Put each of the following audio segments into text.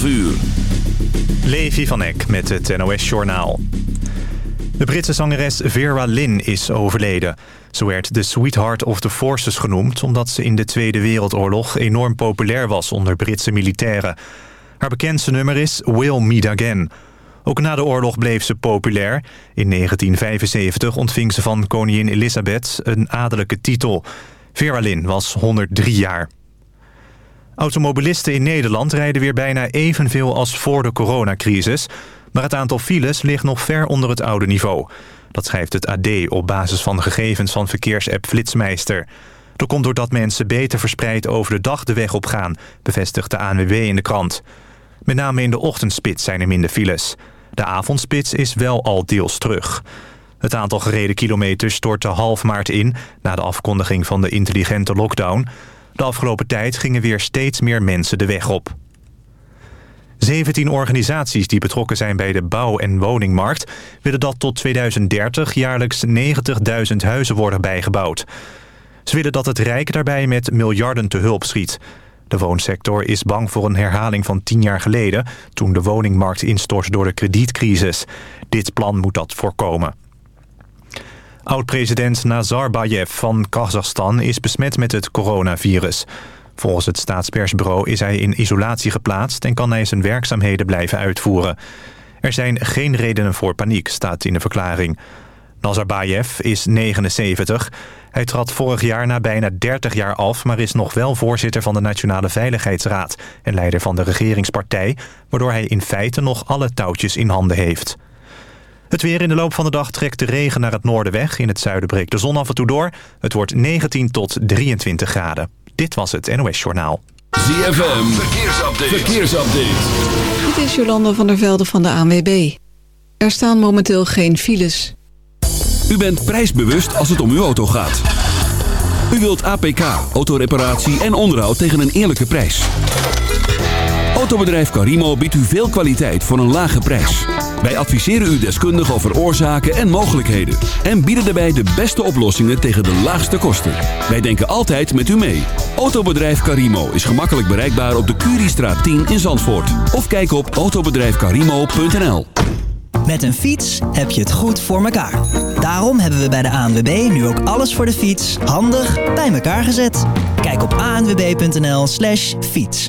12 uur. Levi van Eck met het NOS-journaal. De Britse zangeres Vera Lynn is overleden. Ze werd de Sweetheart of the Forces genoemd... omdat ze in de Tweede Wereldoorlog enorm populair was onder Britse militairen. Haar bekendste nummer is We'll Meet Again. Ook na de oorlog bleef ze populair. In 1975 ontving ze van koningin Elizabeth een adellijke titel. Vera Lynn was 103 jaar. Automobilisten in Nederland rijden weer bijna evenveel als voor de coronacrisis... maar het aantal files ligt nog ver onder het oude niveau. Dat schrijft het AD op basis van gegevens van verkeersapp Flitsmeister. Dat komt doordat mensen beter verspreid over de dag de weg op gaan... bevestigt de ANWB in de krant. Met name in de ochtendspits zijn er minder files. De avondspits is wel al deels terug. Het aantal gereden kilometers stortte half maart in... na de afkondiging van de intelligente lockdown... De afgelopen tijd gingen weer steeds meer mensen de weg op. 17 organisaties die betrokken zijn bij de bouw- en woningmarkt... willen dat tot 2030 jaarlijks 90.000 huizen worden bijgebouwd. Ze willen dat het Rijk daarbij met miljarden te hulp schiet. De woonsector is bang voor een herhaling van 10 jaar geleden... toen de woningmarkt instortte door de kredietcrisis. Dit plan moet dat voorkomen. Oud-president Nazarbayev van Kazachstan is besmet met het coronavirus. Volgens het staatspersbureau is hij in isolatie geplaatst... en kan hij zijn werkzaamheden blijven uitvoeren. Er zijn geen redenen voor paniek, staat in de verklaring. Nazarbayev is 79. Hij trad vorig jaar na bijna 30 jaar af... maar is nog wel voorzitter van de Nationale Veiligheidsraad... en leider van de regeringspartij... waardoor hij in feite nog alle touwtjes in handen heeft. Het weer in de loop van de dag trekt de regen naar het noorden weg. In het zuiden breekt de zon af en toe door. Het wordt 19 tot 23 graden. Dit was het NOS Journaal. ZFM, verkeersupdate. verkeersupdate. Dit is Jolanda van der Velde van de ANWB. Er staan momenteel geen files. U bent prijsbewust als het om uw auto gaat. U wilt APK, autoreparatie en onderhoud tegen een eerlijke prijs. Autobedrijf Carimo biedt u veel kwaliteit voor een lage prijs. Wij adviseren u deskundig over oorzaken en mogelijkheden. En bieden daarbij de beste oplossingen tegen de laagste kosten. Wij denken altijd met u mee. Autobedrijf Carimo is gemakkelijk bereikbaar op de Curiestraat 10 in Zandvoort. Of kijk op autobedrijfcarimo.nl Met een fiets heb je het goed voor elkaar. Daarom hebben we bij de ANWB nu ook alles voor de fiets handig bij elkaar gezet. Kijk op anwb.nl slash fiets.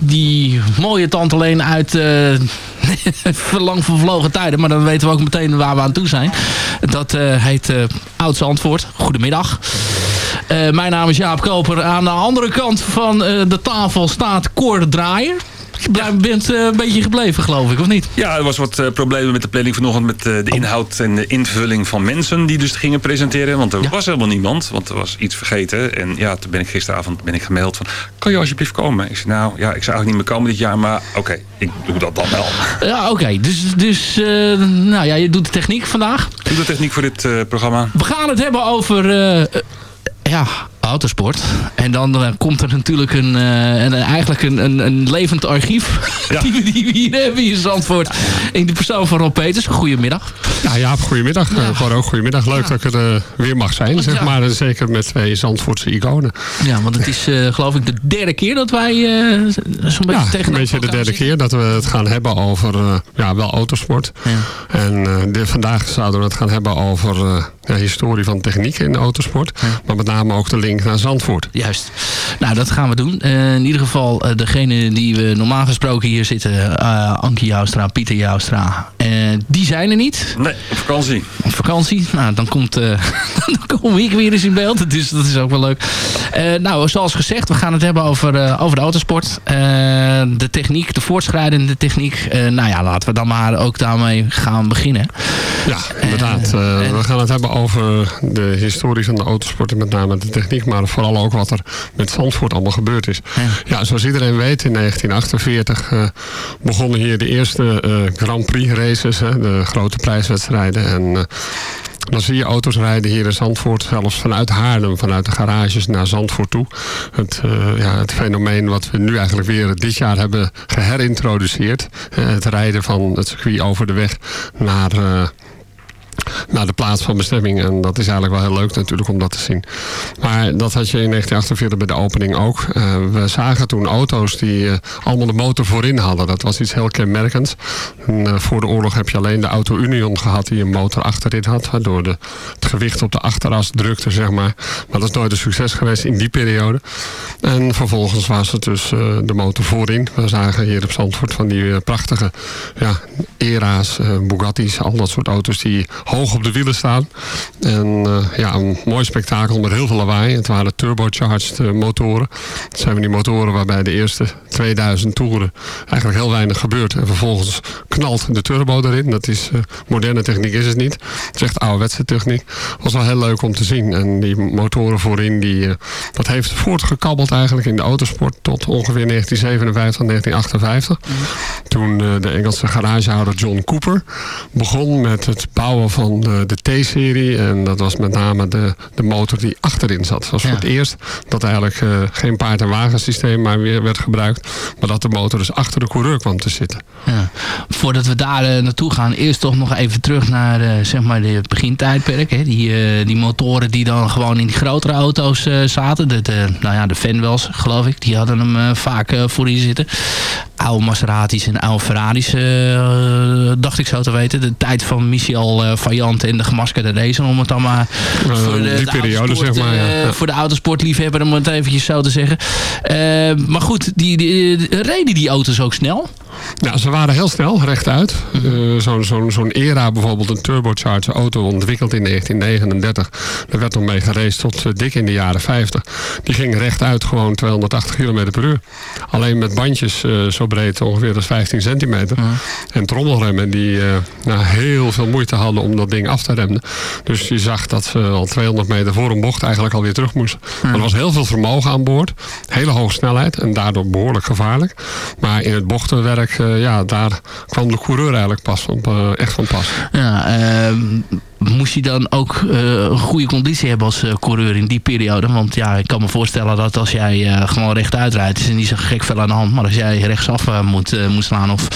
Die mooie tante Leen uit uh, lang vervlogen tijden. Maar dan weten we ook meteen waar we aan toe zijn. Dat uh, heet uh, Oud Antwoord. Goedemiddag. mijn naam is Jaap Koper. Aan de andere kant van de tafel staat Cor Draaier. Je bent uh, een beetje gebleven, geloof ik, of niet? Ja, er was wat uh, problemen met de planning vanochtend... met uh, de inhoud en de invulling van mensen die dus gingen presenteren. Want er ja. was helemaal niemand, want er was iets vergeten. En ja, toen ben ik gisteravond ben ik gemaild van... kan je alsjeblieft komen? Ik zei, nou, ja, ik zou eigenlijk niet meer komen dit jaar... maar oké, okay, ik doe dat dan wel. Ja, oké. Okay. Dus, dus nou ja, je doet de techniek vandaag. Ik doe de techniek voor dit programma. We gaan het hebben over... ja, autosport. En dan uh, komt er natuurlijk een, uh, een eigenlijk een, een, een, levend archief. Ja. die, die we hier hebben in Zandvoort. In de persoon van Rob Peters. Goedemiddag. Ja, ja goedemiddag. Ja. Uh, ook goedemiddag. Leuk ja. dat ik er weer mag zijn. Zeg maar. Zeker met twee Zandvoortse iconen. Ja, want het is geloof ik de derde keer dat wij zo'n beetje ja, tegen een beetje de derde keer dat we het gaan hebben over ja, wel autosport. En de, vandaag zouden we het gaan hebben over ja, historie van techniek in de autosport. Maar met name ook de link naar Zandvoort. Juist. Nou, dat gaan we doen. Uh, in ieder geval, uh, degene die we normaal gesproken hier zitten... Uh, Ankie Joustra, Pieter Joustra... die zijn er niet. Nee, op vakantie. Op vakantie. Nou, dan, komt, dan kom ik weer eens in beeld. Dus dat is ook wel leuk. nou, zoals gezegd, we gaan het hebben over, over de autosport. de techniek, de voortschrijdende techniek. nou ja, laten we dan maar ook daarmee gaan beginnen. Ja, inderdaad. we gaan het hebben over de historie van de autosport... en met name de techniek maar vooral ook wat er met Zandvoort allemaal gebeurd is. Ja, zoals iedereen weet, in 1948 uh, begonnen hier de eerste uh, Grand Prix races, hè, de grote prijswedstrijden. En uh, dan zie je auto's rijden hier in Zandvoort, zelfs vanuit Haarlem, vanuit de garages naar Zandvoort toe. Het, uh, ja, het fenomeen wat we nu eigenlijk weer dit jaar hebben geherintroduceerd. Uh, het rijden van het circuit over de weg naar... Uh, naar de plaats van bestemming. En dat is eigenlijk wel heel leuk natuurlijk om dat te zien. Maar dat had je in 1948 bij de opening ook. Uh, we zagen toen auto's die uh, allemaal de motor voorin hadden. Dat was iets heel kenmerkends. En, uh, voor de oorlog heb je alleen de Auto Union gehad die een motor achterin had. Waardoor de, het gewicht op de achteras drukte, zeg maar. Maar dat is nooit een succes geweest in die periode. En vervolgens was het dus de motor voorin. We zagen hier op Zandvoort van die prachtige ja, Era's, Bugatti's, al dat soort auto's die op de wielen staan. En uh, ja, een mooi spektakel met heel veel lawaai. Het waren turbocharged uh, motoren. Het zijn die motoren waarbij de eerste 2000 toeren eigenlijk heel weinig gebeurt. En vervolgens knalt de turbo erin. Dat is uh, moderne techniek is het niet. Het is echt ouderwetse techniek. was wel heel leuk om te zien. En die motoren voorin, die, dat heeft voortgekabbeld eigenlijk in de autosport tot ongeveer 1957, 1958. Toen de Engelse garagehouder John Cooper begon met het bouwen van de, de T-serie. En dat was met name de, de motor die achterin zat. Het was voor het eerst dat eigenlijk uh, geen paard- en wagensysteem maar weer werd gebruikt. Maar dat de motor dus achter de coureur kwam te zitten. Ja. Voordat we daar uh, naartoe gaan, eerst toch nog even terug naar uh, zeg maar de begintijdperk. Hè? Die, die motoren die dan gewoon in die grotere auto's zaten. De, de, nou ja, de Fenwells, geloof ik. Die hadden hem vaak voorin zitten. Oude Maseratis en oude Ferraris, dacht ik zo te weten. De tijd van Michel Vajant en de gemaskerde racer. Om het dan maar uh, voor de, die de periode zeg maar. Ja. Uh, voor de autosportliefhebber om het eventjes zo te zeggen. Uh, maar goed, die, die, reden die auto's ook snel? Nou, ze waren heel snel, rechtuit. Uh, Zo'n zo zo era, bijvoorbeeld een turbocharged auto ontwikkeld in 1939. Daar werd nog mee geraced tot uh, dik in de jaren 50. Die ging rechtuit gewoon 280 km per uur. Alleen met bandjes uh, zo breed, ongeveer als 15 centimeter. En trommelremmen die nou, heel veel moeite hadden om dat ding af te remmen. Dus je zag dat ze al 200 meter voor een bocht eigenlijk alweer terug moesten. Er was heel veel vermogen aan boord. Hele hoge snelheid en daardoor behoorlijk gevaarlijk. Maar in het bochtenwerk uh, ja, daar kwam de coureur eigenlijk pas van, uh, echt van pas. Ja, uh, moest je dan ook uh, een goede conditie hebben als uh, coureur in die periode? Want ja, ik kan me voorstellen dat als jij uh, gewoon rechtuit rijdt, is er niet zo gek veel aan de hand. Maar als jij rechtsaf moet, moet slaan of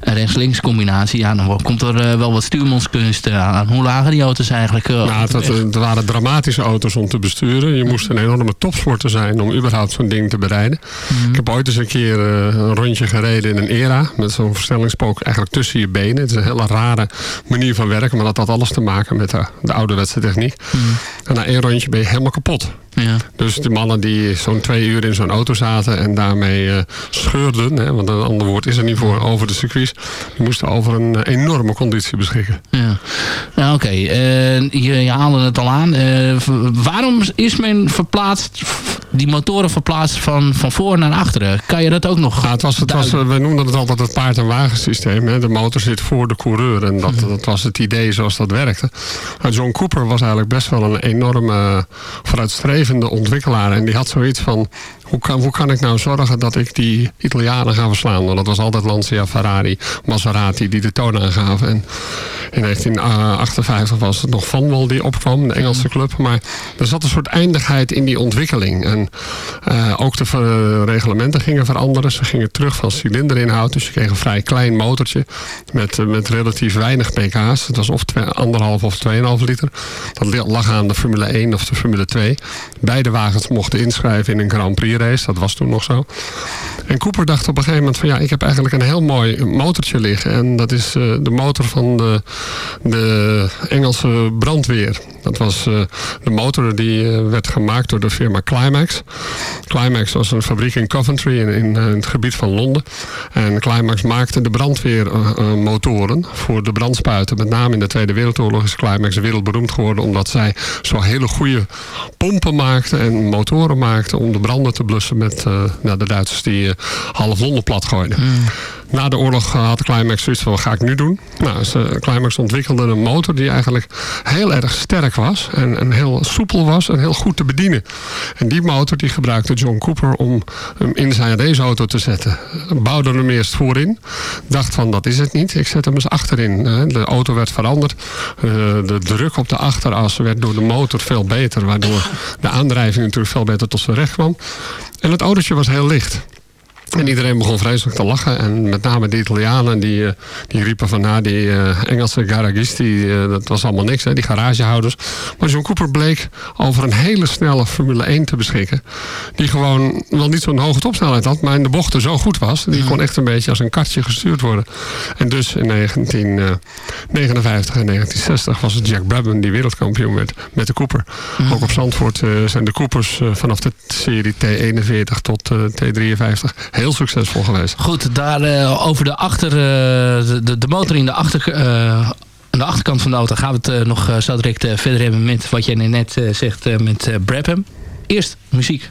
rechts-links combinatie, ja, dan komt er wel wat stuurmanskunst aan. Hoe lagen die auto's eigenlijk? nou, het, het, waren dramatische auto's om te besturen. Je moest een enorme topsporter zijn om überhaupt zo'n ding te bereiden. Mm. Ik heb ooit eens een keer een rondje gereden in een era met zo'n versnellingspook eigenlijk tussen je benen. Het is een hele rare manier van werken, maar dat had alles te maken met de, de ouderwetse techniek. Mm. En na één rondje ben je helemaal kapot. Ja. Dus de mannen die zo'n twee uur in zo'n auto zaten en daarmee uh, scheurden, hè, want een ander woord is er niet voor, over de circuits, die moesten over een uh, enorme conditie beschikken. Ja, nou, oké. Okay. Uh, je, je haalde het al aan. waarom is men verplaatst, die motoren verplaatst van, van voor naar achteren? Kan je dat ook nog ja, het was, het was, We noemden het altijd het paard- en wagensysteem. Hè. De motor zit voor de coureur en dat, dat was het idee zoals dat werkte. Maar John Cooper was eigenlijk best wel een enorme vooruitstrevende ontwikkelaar. En die had zoiets van, hoe kan, hoe kan ik nou zorgen dat ik die Italianen ga verslaan? Want dat was altijd Lancia, Ferrari, Maserati die de toon aangaven. En in 1958 was het nog Van Wal die opkwam, de Engelse club. Maar er zat een soort eindigheid in die ontwikkeling. En uh, ook de reglementen gingen veranderen. Ze gingen terug van cilinderinhoud. Dus je kreeg een vrij klein motortje met, met relatief weinig pk's. Het was of 1,5 of 2,5 liter. Dat lag aan de Formule 1 of de Formule 2. Beide wagens mochten inschrijven in een Grand Prix race. Dat was toen nog zo. En Cooper dacht op een gegeven moment van ja, ik heb eigenlijk een heel mooi motortje liggen. En dat is uh, de motor van de, de Engelse brandweer. Dat was uh, de motor die uh, werd gemaakt door de firma Climax. Climax was een fabriek in Coventry in, in, in het gebied van Londen. En Climax maakte de brandweermotoren voor de brandspuiten. Met name in de Tweede Wereldoorlog is Climax wereldberoemd geworden omdat zij zo hele goede pompen maakten en motoren maakten om de branden te blussen met uh, nou, de Duitsers die uh, half Londen plat gooiden. Mm. Na de oorlog had Climax zoiets van, wat ga ik nu doen? Nou, ze, Climax ontwikkelde een motor die eigenlijk heel erg sterk was. En, en heel soepel was en heel goed te bedienen. En die motor die gebruikte John Cooper om hem in zijn raceauto te zetten. Bouwde hem eerst voorin. Dacht van, dat is het niet. Ik zet hem eens achterin. De auto werd veranderd. De druk op de achteras werd door de motor veel beter. Waardoor de aandrijving natuurlijk veel beter tot zijn recht kwam. En het autootje was heel licht. En iedereen begon vreselijk te lachen. En met name de Italianen die, uh, die riepen van... nou, die uh, Engelse garagisti, uh, dat was allemaal niks, hè, die garagehouders. Maar John Cooper bleek over een hele snelle Formule 1 te beschikken. Die gewoon wel niet zo'n hoge topsnelheid had... maar in de bochten zo goed was. Die kon echt een beetje als een kartje gestuurd worden. En dus in 1959 en 1960 was het Jack Brabham die wereldkampioen werd met de Cooper. Ook op Zandvoort zijn de Coopers vanaf de serie T41 tot T53 heel succesvol geweest. Goed, daar uh, over de, achter, uh, de, de motor in de, achter, uh, aan de achterkant van de auto gaan we het nog zo direct verder hebben met wat jij net zegt met Brabham. Eerst muziek.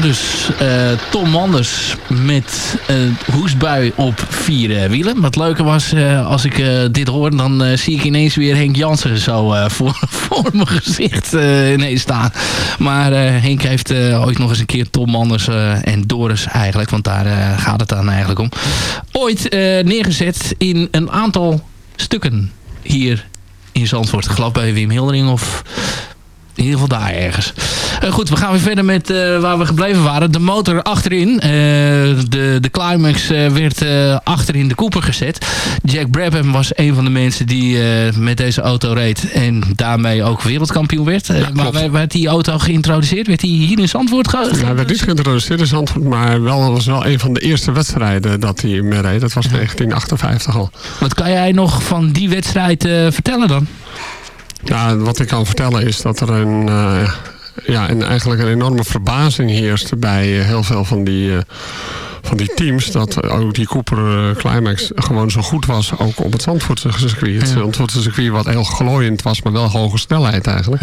Dus. Eh, Tom Manders met een hoesbui op vier eh, wielen. Wat leuker was, eh, als ik eh, dit hoor, dan eh, zie ik ineens weer Henk Jansen zo eh, voor, voor mijn gezicht eh, ineens staan. Maar eh, Henk heeft eh, ooit nog eens een keer Tom Manders eh, en Doris eigenlijk, want daar eh, gaat het dan eigenlijk om, ooit eh, neergezet in een aantal stukken hier in Zandvoort. Geloof bij Wim Hildering of in ieder geval daar ergens. Eh, goed, we gaan weer verder met eh, waar we gebleven waren. De motor achterin. Eh, de, de Climax werd achterin de Cooper gezet. Jack Brabham was een van de mensen die met deze auto reed. En daarmee ook wereldkampioen werd. Maar werd- werd die auto geïntroduceerd? Werd die hier in Zandvoort ge Ja, werd niet geïntroduceerd in Zandvoort, maar wel, was wel een van de eerste wedstrijden dat hij mee reed. Dat was 1958 al. Wat kan jij nog van die wedstrijd vertellen dan? Ja, wat ik kan vertellen is dat er een, eh, ja, een, eigenlijk een enorme verbazing heerst bij eh, heel veel van die, eh, van die teams. Dat eh, ook die Cooper eh, Climax gewoon zo goed was, ook op het Zandvoortse circuit. Het Zandvoortse circuit wat heel glooiend was, maar wel hoge snelheid eigenlijk.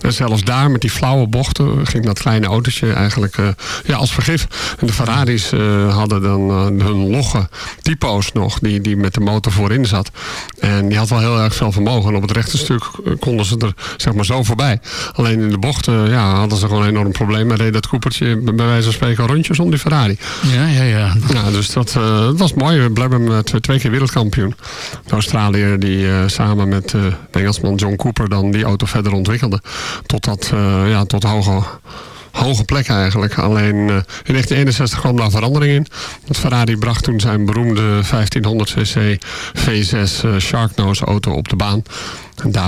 En zelfs daar met die flauwe bochten ging dat kleine autootje eigenlijk eh, ja, als vergif. En de Ferraris hadden dan hun logge typo's nog, die, die met de motor voorin zat. En die had wel heel erg veel vermogen. En op het rechte stuk konden ze er zeg maar zo voorbij. Alleen in de bochten ja, hadden ze gewoon een enorm probleem. En reed dat Coopertje bij wijze van spreken rondjes om die Ferrari. Ja, ja, ja. Ja, dus dat, eh, was mooi. Blabham uh, twee keer wereldkampioen. De Australiër die eh, samen met eh, de Engelsman John Cooper dan die auto verder ontwikkelde. Tot, dat, eh, ja, tot hoge, hoge plek eigenlijk. Alleen eh, in 1961 kwam daar verandering in. Want Ferrari bracht toen zijn beroemde 1500cc V6 eh, Sharknose auto op de baan. En eh,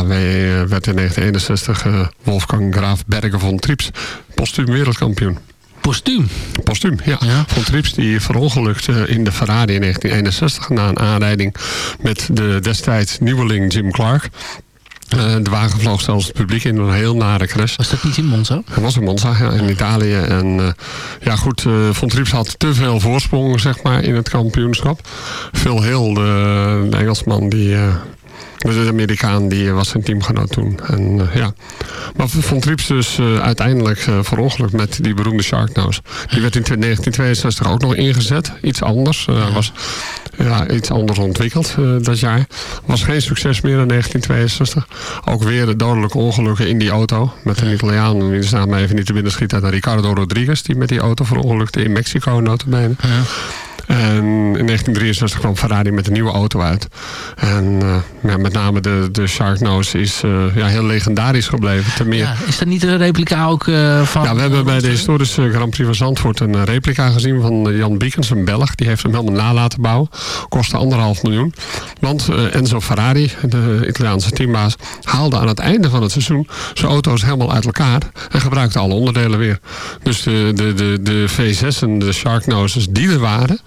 werd in 1961 eh, Wolfgang Graaf Berger von Trips postuum wereldkampioen. Postuum? Postuum, ja. Von Trips die verongelukte in de Ferrari in 1961 na een aanrijding met de destijds nieuweling Jim Clark. Eh, de wagen vloog zelfs het publiek in een heel nare crash. Was dat niet in Monza? Dat was in Monza, ja, in Italië. En eh, ja goed, eh Von Trips had te veel voorsprong zeg maar, in het kampioenschap. Phil Hill, de, de Engelsman, die... eh, de Amerikaan die was zijn teamgenoot toen. En, eh, ja. Maar Von Trips dus eh, uiteindelijk uh, verongelukt met die beroemde Sharknose. Die werd in 1962 ook nog ingezet. Iets anders. Was ja, iets anders ontwikkeld dat jaar. Was geen succes meer in 1962. Ook weer dodelijke ongelukken in die auto. Met een Italiaan, die is naam even niet te binnen schiet Ricardo Rodriguez. Die met die auto verongelukte in Mexico notabene. Ja. En in 1963 kwam Ferrari met een nieuwe auto uit. En uh, ja, met name de, de Sharknose is uh, ja, heel legendarisch gebleven. Ten meer... ja, is dat niet een replica ook uh, van... Ja, we hebben bij de historische Grand Prix van Zandvoort een replica gezien van Jan Biekens, een Belg. Die heeft hem helemaal na laten bouwen. Kostte anderhalf miljoen. Want Enzo Ferrari, de Italiaanse teambaas, haalde aan het einde van het seizoen zijn auto's helemaal uit elkaar. En gebruikte alle onderdelen weer. Dus de, de, de, de V6 en de Sharknoses die er waren...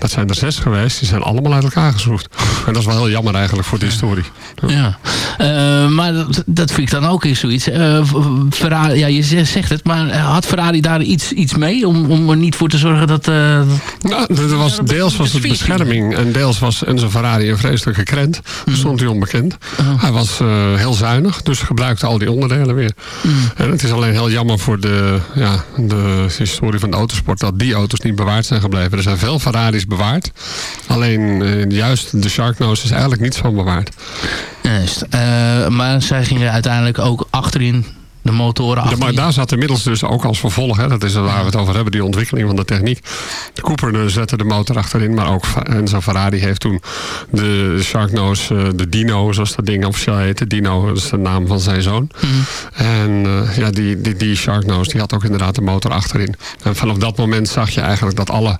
Dat zijn er zes geweest. Die zijn allemaal uit elkaar geschroefd. En dat is wel heel jammer eigenlijk voor de historie. Ja, uh, maar dat, dat, vind ik dan ook eens zoiets. Uh, Ferrari, ja, je zegt het, maar had Ferrari daar iets, iets mee om, om er niet voor te zorgen dat... Uh, nou, er was, deels was het bescherming en deels was Enzo Ferrari een vreselijke krent. Mm. Stond hij onbekend. -huh. Hij was heel zuinig, dus gebruikte al die onderdelen weer. Mm. En het is alleen heel jammer voor de, ja, de historie van de autosport dat die auto's niet bewaard zijn gebleven. Er zijn veel Ferraris bewaard. Alleen uh, juist de Sharknose is eigenlijk niets van bewaard. Juist. Uh, maar zij gingen uiteindelijk ook achterin de motoren achterin. Ja, maar daar zat inmiddels dus ook als vervolg. Hè, dat is waar we het over hebben, die ontwikkeling van de techniek. De Cooper zette de motor achterin, maar ook Enzo Ferrari heeft toen de Sharknose, de Dino, zoals dat ding officieel heette. Dino, dat is de naam van zijn zoon. Mhm. Mm. En uh, ja, die, die, die Sharknose, die had ook inderdaad de motor achterin. En vanaf dat moment zag je eigenlijk dat alle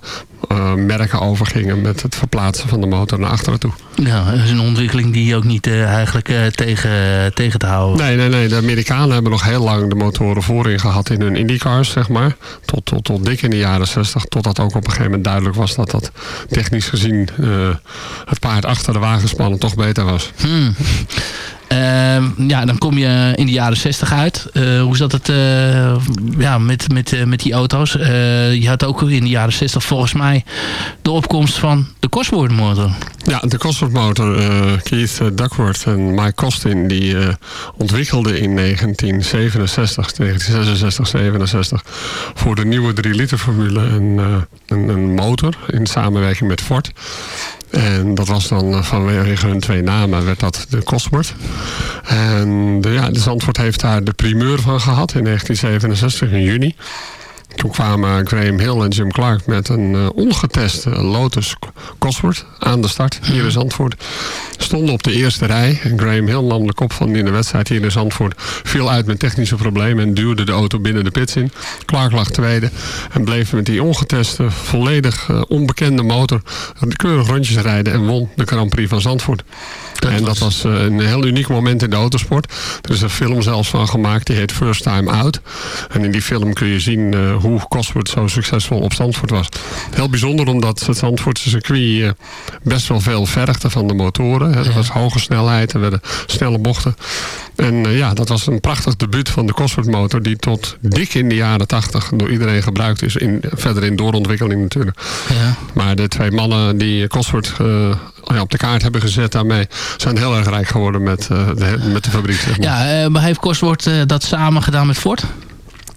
uh, merken overgingen met het verplaatsen van de motor naar achteren toe. Ja, dat is een ontwikkeling die ook niet uh, eigenlijk tegen, tegen te houden. Nee, nee, nee. De Amerikanen hebben nog heel lang de motoren voorin gehad in hun IndyCars, zeg maar. Tot, tot, tot dik in de jaren 60. Totdat ook op een gegeven moment duidelijk was dat dat technisch gezien uh, het paard achter de wagenspannen toch beter was. Hmm. Ehm, ja, dan kom je in de jaren 60 uit. hoe zat het ja, met, met, met die auto's? je had ook in de jaren 60 volgens mij de opkomst van de Cosworth motor. Ja, de Cosworth motor. Keith Duckworth en Mike Costin die ontwikkelden in 1967, 1966, 67 voor de nieuwe 3 liter formule een, een, een motor in samenwerking met Ford. En dat was dan eh, vanwege hun twee namen werd dat de Cosworth. En de, ja, de Zandvoort heeft daar de primeur van gehad in 1967 in juni. Toen kwamen Graham Hill en Jim Clark met een uh, ongeteste Lotus Cosworth aan de start hier in Zandvoort. Stonden op de eerste rij. En Graham Hill nam de kop van in de wedstrijd hier in Zandvoort. Viel uit met technische problemen en duwde de auto binnen de pits in. Clark lag tweede en bleef met die ongeteste, volledig uh, onbekende motor keurig rondjes rijden en won de Grand Prix van Zandvoort. en dat was uh, een heel uniek moment in de autosport. Er is een film zelfs van gemaakt, die heet First Time Out. En in die film kun je zien hoe Cosworth zo succesvol op Zandvoort was. Heel bijzonder omdat het Zandvoortse circuit eh, best wel veel vergde van de motoren. Er was hoge snelheid, er werden snelle bochten. En eh, ja, dat was een prachtig debuut van de Cosworth motor... die tot dik in de jaren tachtig door iedereen gebruikt is. In, verder in doorontwikkeling natuurlijk. Ja. Maar de twee mannen die Cosworth uh, op de kaart hebben gezet daarmee... zijn heel erg rijk geworden met, de, met de fabriek. Zeg maar. Ja, maar heeft Cosworth dat samen gedaan met Ford?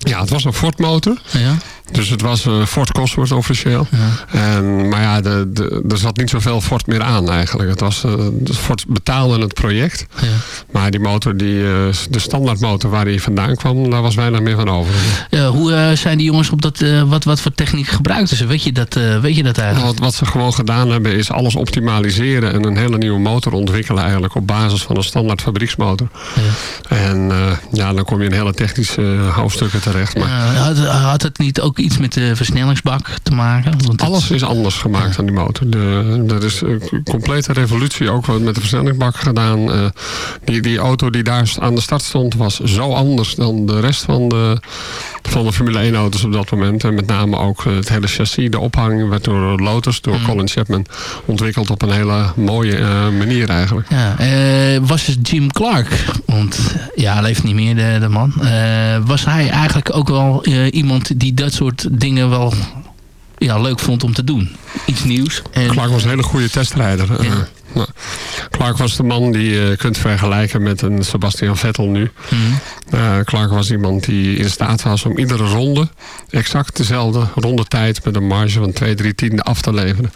Ja, het was een Ford motor. Ja. Dus het was uh, Ford Cosworth officieel. Ja. En, maar ja, de, de, er zat niet zoveel Ford meer aan eigenlijk. Het was, uh, Ford betaalde het project. Ja. Maar die motor, die, uh, de standaardmotor waar hij vandaan kwam, daar was weinig meer van over. Ja, hoe zijn die jongens op dat, wat, wat voor techniek gebruikten ze? Weet je dat, weet je dat eigenlijk? Wat, wat ze gewoon gedaan hebben is alles optimaliseren en een hele nieuwe motor ontwikkelen eigenlijk op basis van een standaard fabrieksmotor. En ja, dan kom je in hele technische hoofdstukken terecht. Maar... had, had het niet ook iets met de versnellingsbak te maken? Want Alles is anders gemaakt aan die motor. De, er is een complete revolutie ook met de versnellingsbak gedaan. Uh, die, die auto die daar aan de start stond was zo anders dan de rest van de, van de Formule 1 auto's op dat moment. En met name ook het hele chassis, de ophanging werd door Lotus, door mm. Colin Chapman ontwikkeld op een hele mooie uh, manier eigenlijk. Ja, uh, was het Jim Clark, want ja, hij leeft niet meer de, de man. was hij eigenlijk ook wel iemand die dat soort dingen wel ja, leuk vond om te doen. Iets nieuws. En... Clark was een hele goede testrijder. Ja. Nou, Clark was de man die je kunt vergelijken met een Sebastian Vettel nu. Mm Clark was iemand die in staat was om iedere ronde exact dezelfde rondetijd met een marge van 2, 3 tiende af te leveren.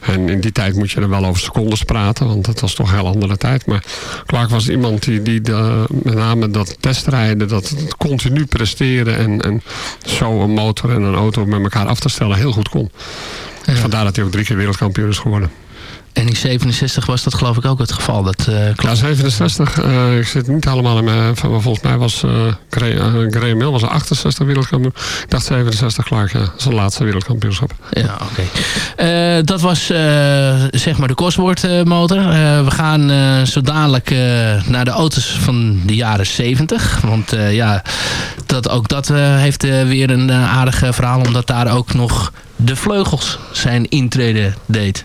En in die tijd moet je er wel over secondes praten, want dat was toch een heel andere tijd. Maar Clark was iemand die, die de, met name dat testrijden, dat continu presteren en, en zo een motor en een auto met elkaar af te stellen heel goed kon. Vandaar dat hij ook drie keer wereldkampioen is geworden. En in 67 was dat geloof ik ook het geval. Dat, uh, ja, 67. Uh, eh, ik zit niet helemaal in mijn... Volgens mij was uh, Graham Mill was een 68 wereldkampioen. Ik dacht 67 Clark, ja. Zijn laatste wereldkampioenschap. Ja, oké. dat was zeg maar de Cosworth motor. we gaan zo dadelijk naar de auto's van de jaren 70. Want ja, dat, ook dat heeft weer een aardig verhaal. Omdat daar ook nog de vleugels zijn intrede deed.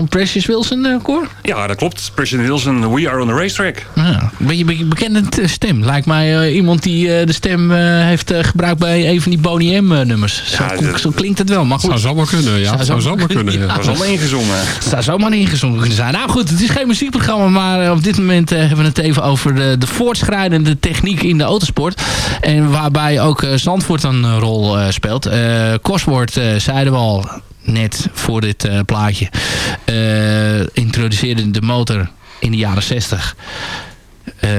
Van Precious Wilson, uh, Cor? Ja, dat klopt. Precious Wilson, We Are on the Racetrack. Ja, een beetje be bekende stem. Lijkt mij uh, iemand die uh, de stem heeft gebruikt bij een van die Boney M-nummers. Zo, ja, zo, klinkt het wel. Maar goed. Zou zomaar kunnen, ja. Zou, zou zomaar kunnen, ja. ja. Zou ingezongen. Zou zomaar ingezongen kunnen zijn. Nou goed, het is geen muziekprogramma, maar op dit moment hebben we het even over de, de voortschrijdende techniek in de autosport. En waarbij ook Zandvoort een rol speelt. Cosworth, zeiden we al, net voor dit uh, plaatje, uh, introduceerde de motor in de jaren 60 uh,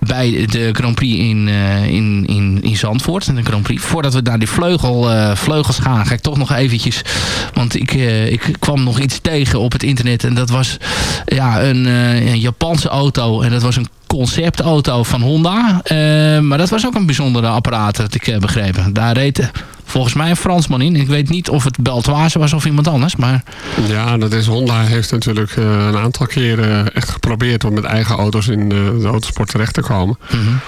bij de Grand Prix in, in, in, in Zandvoort. De Grand Prix. Voordat we naar die vleugel, vleugels gaan, ga ik toch nog eventjes... Want ik, ik kwam nog iets tegen op het internet. En dat was ja, een, een Japanse auto. En dat was een conceptauto van Honda. maar dat was ook een bijzondere apparaat, dat ik begrepen. Daar reed volgens mij een Fransman in. Ik weet niet of het Beltoise was of iemand anders. Maar... Ja, dat is, Honda heeft natuurlijk uh, een aantal keren echt geprobeerd om met eigen auto's in de, de autosport terecht te komen. Mm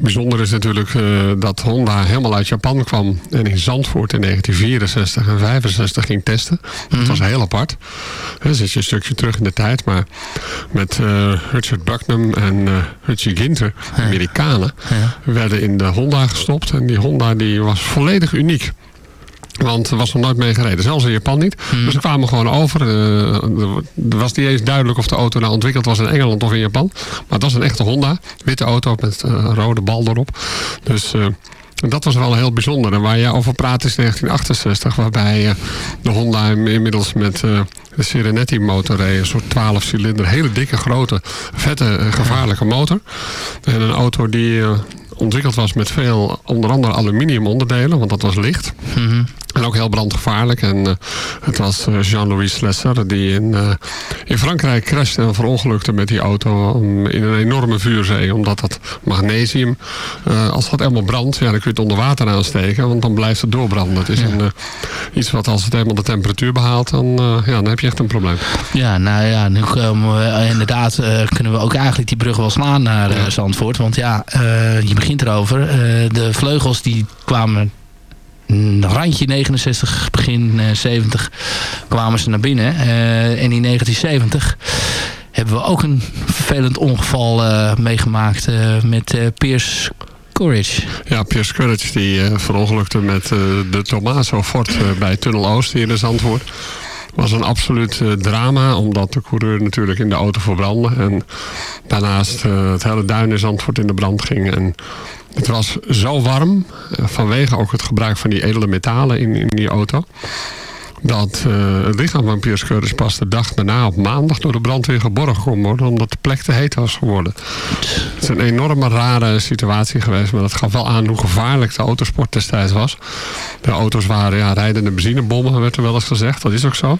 Bijzonder is natuurlijk uh, dat Honda helemaal uit Japan kwam en in Zandvoort in 1964 en 65 ging testen. Dat Mhm. was heel apart. Dan zit je een stukje terug in de tijd, maar met uh, Richard Bucknam en uh, Hutchie Ginter, Amerikanen, werden in de Honda gestopt. En die Honda die was volledig uniek. Want er was nog nooit mee gereden. Zelfs in Japan niet. Dus ze kwamen gewoon over. Uh, er was niet eens duidelijk of de auto nou ontwikkeld was in Engeland of in Japan. Maar het was een echte Honda. Witte auto met uh, een rode bal erop. Dus... Uh, dat was wel heel bijzonder. En waar je over praat is 1968. Waarbij de Honda inmiddels met de Serenetti motor reed. Een soort 12 cilinder. Hele dikke, grote, vette, gevaarlijke motor. En een auto die ontwikkeld was met veel, onder andere aluminium onderdelen. Want dat was licht. Mm -hmm. En ook heel brandgevaarlijk. En uh, het was uh, Jean-Louis Slesser die in, uh, in Frankrijk crashte en verongelukte met die auto in een enorme vuurzee. Omdat dat magnesium, als dat helemaal brandt, ja, dan kun je het onder water aansteken. Want dan blijft het doorbranden. Het is ja. een, iets wat als het helemaal de temperatuur behaalt, dan, ja, dan heb je echt een probleem. Ja, nou ja, nu komen we inderdaad, kunnen we ook eigenlijk die brug wel slaan naar. Zandvoort. Want ja, je begint erover. de vleugels die kwamen randje 69, begin uh, 70 kwamen ze naar binnen. Uh, en in 1970 hebben we ook een vervelend ongeval uh, meegemaakt met Piers Courage. Ja, Piers Courage die verongelukte met de Tomaso Ford bij Tunnel Oost hier in Zandvoort was een absoluut drama, omdat de coureur natuurlijk in de auto verbrandde. En daarnaast het hele duin in Zandvoort in de brand ging. En het was zo warm, uh, vanwege ook het gebruik van die edele metalen in, in die auto. Dat het lichaam van Piers pas de dag daarna op maandag door de brandweer geborgen kon worden. Omdat de plek te heet was geworden. Het is een enorme rare situatie geweest. Maar dat gaf wel aan hoe gevaarlijk de autosport destijds was. De auto's waren ja, rijdende benzinebommen, werd er wel eens gezegd. Dat is ook zo.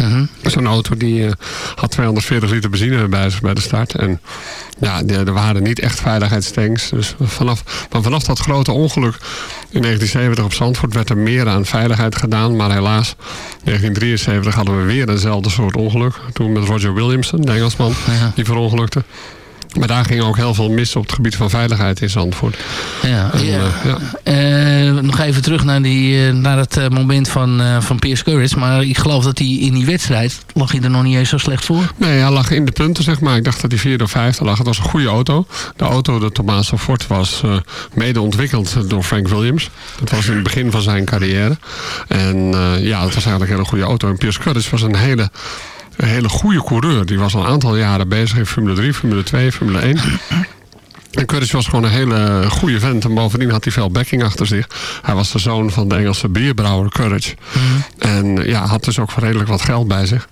Uh -huh. Zo'n auto die uh, had 240 liter benzine bij bij de start. En ja, er waren niet echt veiligheidstanks. Dus vanaf, maar vanaf dat grote ongeluk in 1970 op Zandvoort werd er meer aan veiligheid gedaan. Maar helaas, in 1973 hadden we weer eenzelfde soort ongeluk. Toen met Roger Williamson, de Engelsman, ja. die verongelukte. Maar daar ging ook heel veel mis op het gebied van veiligheid in Zandvoort. Ja, en, ja. Uh, ja. Uh, nog even terug naar, die, uh, naar het moment van, van Piers Courage. Maar ik geloof dat hij in die wedstrijd... lag hij er nog niet eens zo slecht voor? Nee, hij lag in de punten, zeg maar. Ik dacht dat hij vierde of vijfde lag. Het was een goede auto. De auto, de Tomaso Ford, was mede ontwikkeld door Frank Williams. Dat was in het begin van zijn carrière. En ja, het was eigenlijk een hele goede auto. En Piers Courage was een hele een hele goede coureur. Die was al een aantal jaren bezig in Formule 3, Formule 2, Formule 1. En Courage was gewoon een hele goede vent. En bovendien had hij veel backing achter zich. Hij was de zoon van de Engelse bierbrouwer Courage. Mm -hmm. En ja, had dus ook redelijk wat geld bij zich.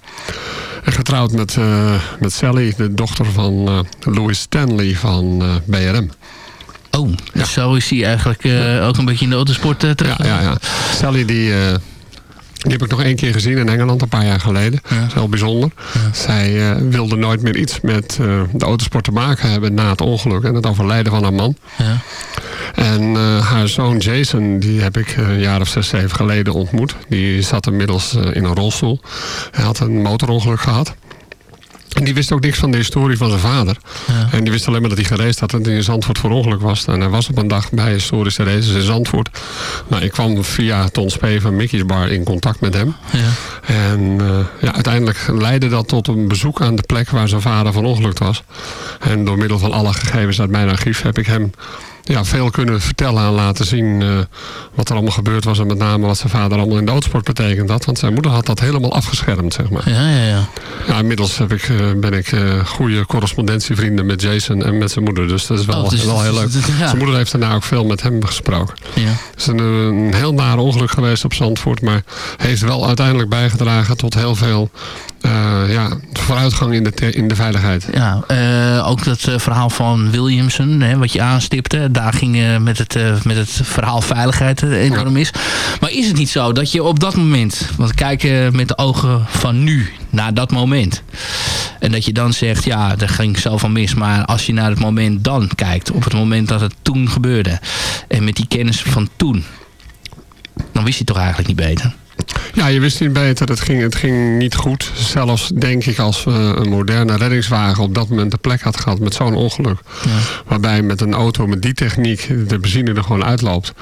En getrouwd met, uh, met Sally, de dochter van uh, Louis Stanley van uh, BRM. Oh, ja. zo is hij eigenlijk ook een beetje in de autosport terecht. Ja, ja, ja. Sally die... Die heb ik nog één keer gezien in Engeland, een paar jaar geleden. Ja. Dat is heel bijzonder. Ja. Zij uh, wilde nooit meer iets met uh, de autosport te maken hebben na het ongeluk en het overlijden van haar man. Ja. En uh, haar zoon Jason, die heb ik een jaar of zes, zeven geleden ontmoet. Die zat inmiddels in een rolstoel. Hij had een motorongeluk gehad. En die wist ook niks van de historie van zijn vader. En die wist alleen maar dat hij gereisd had en dat hij in Zandvoort voor ongeluk was. En hij was op een dag bij historische races in Zandvoort. Nou, ik kwam via Ton Spee van Mickey's Bar in contact met hem. Ja. En uh, ja, uiteindelijk leidde dat tot een bezoek aan de plek waar zijn vader van ongelukt was. En door middel van alle gegevens uit mijn archief heb ik hem ja, veel kunnen vertellen en laten zien uh, wat er allemaal gebeurd was. En met name wat zijn vader allemaal in de autosport betekend had. Want zijn moeder had dat helemaal afgeschermd, zeg maar. Ja, ja, ja. ja inmiddels heb ik, uh, ben ik uh, goede correspondentievrienden met Jason en met zijn moeder. Dus dat is wel, Oh, dus wel heel leuk. ja. Zijn moeder heeft daarna ook veel met hem gesproken. Ja. Het is een, een heel nare ongeluk geweest op Zandvoort. Maar heeft wel uiteindelijk bijgedragen tot heel veel eh, ja, vooruitgang in de, in de veiligheid. Ja, eh, ook dat eh, verhaal van Williamson, hè, wat je aanstipte. Daar ging eh, met, het, eh, met het verhaal veiligheid eh, enorm mis. Maar is het niet zo dat je op dat moment... Want kijk je met de ogen van nu naar dat moment. En dat je dan zegt, ja, er ging zoveel mis. Maar als je naar het moment dan kijkt. Op het moment dat het toen gebeurde. En met die kennis van toen. Dan wist je toch eigenlijk niet beter. Ja, je wist niet beter. Het ging, het ging niet goed. Zelfs denk ik als we een moderne reddingswagen op dat moment de plek had gehad met zo'n ongeluk. Waarbij met een auto met die techniek de benzine er gewoon uitloopt.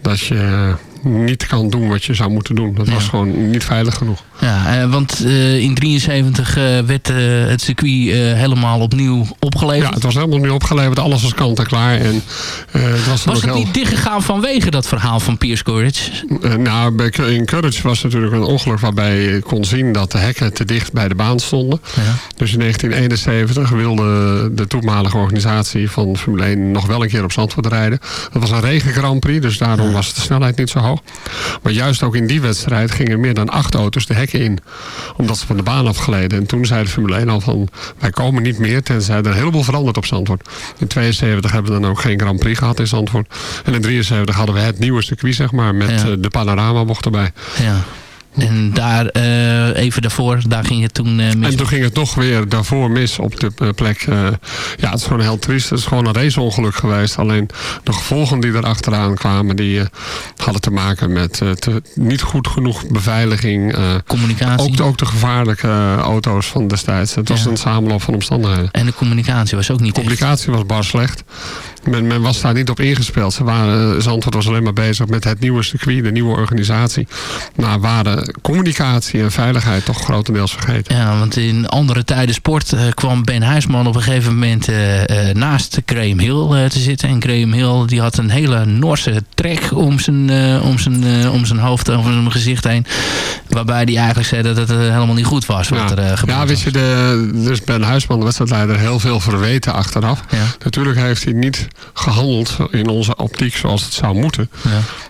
Dat je niet kan doen wat je zou moeten doen. Dat was gewoon niet veilig genoeg. Ja, eh, want eh, in 73 eh, werd het circuit helemaal opnieuw opgeleverd. Ja, het was helemaal nu opgeleverd. Alles was kant en klaar. En, het was het heel... niet dichtgegaan vanwege dat verhaal van Piers Courage? Nou, bij, in Courage was natuurlijk een ongeluk waarbij je kon zien dat de hekken te dicht bij de baan stonden. Dus in 1971 wilde de toenmalige organisatie van Formule 1 nog wel een keer op Zandvoort rijden. Dat was een regen Grand Prix, dus daarom was de snelheid niet zo hoog. Maar juist ook in die wedstrijd gingen meer dan acht auto's de hekken in. Omdat ze van de baan afgleden. En toen zei de Formule 1 al van, wij komen niet meer tenzij er een heleboel verandert op Zandvoort. In 72 hebben we dan ook geen Grand Prix gehad in Zandvoort. En in 73 hadden we het nieuwe circuit, zeg maar, met Ja. eh, de panoramabocht erbij. Ja. En daar, eh, even daarvoor, daar ging het toen eh, mis. En toen ging het toch weer daarvoor mis op de eh, plek. ja, het is gewoon heel triest. Het is gewoon een raceongeluk geweest. Alleen de gevolgen die er achteraan kwamen, die hadden te maken met te- niet goed genoeg beveiliging. Communicatie. Ook, de- ook de gevaarlijke auto's van destijds. Het was Ja. een samenloop van omstandigheden. En de communicatie was ook niet De communicatie was bar slecht. Men, men was daar niet op ingespeeld. Ze waren, eh, Zandvoort was alleen maar bezig met het nieuwe circuit, de nieuwe organisatie. Maar waren communicatie en veiligheid toch grotendeels vergeten. Ja, want in andere tijden sport eh, kwam Ben Huisman op een gegeven moment eh, naast Graham Hill te zitten. En Graham Hill die had een hele Noorse trek om zijn, om zijn, om zijn hoofd, over zijn gezicht heen. Waarbij hij eigenlijk zei dat het helemaal niet goed was wat er eh, gebeurde. Ja, weet je, de, dus Ben Huisman, de wedstrijdleider, heel veel verweten achteraf. Natuurlijk heeft hij niet gehandeld in onze optiek zoals het zou moeten.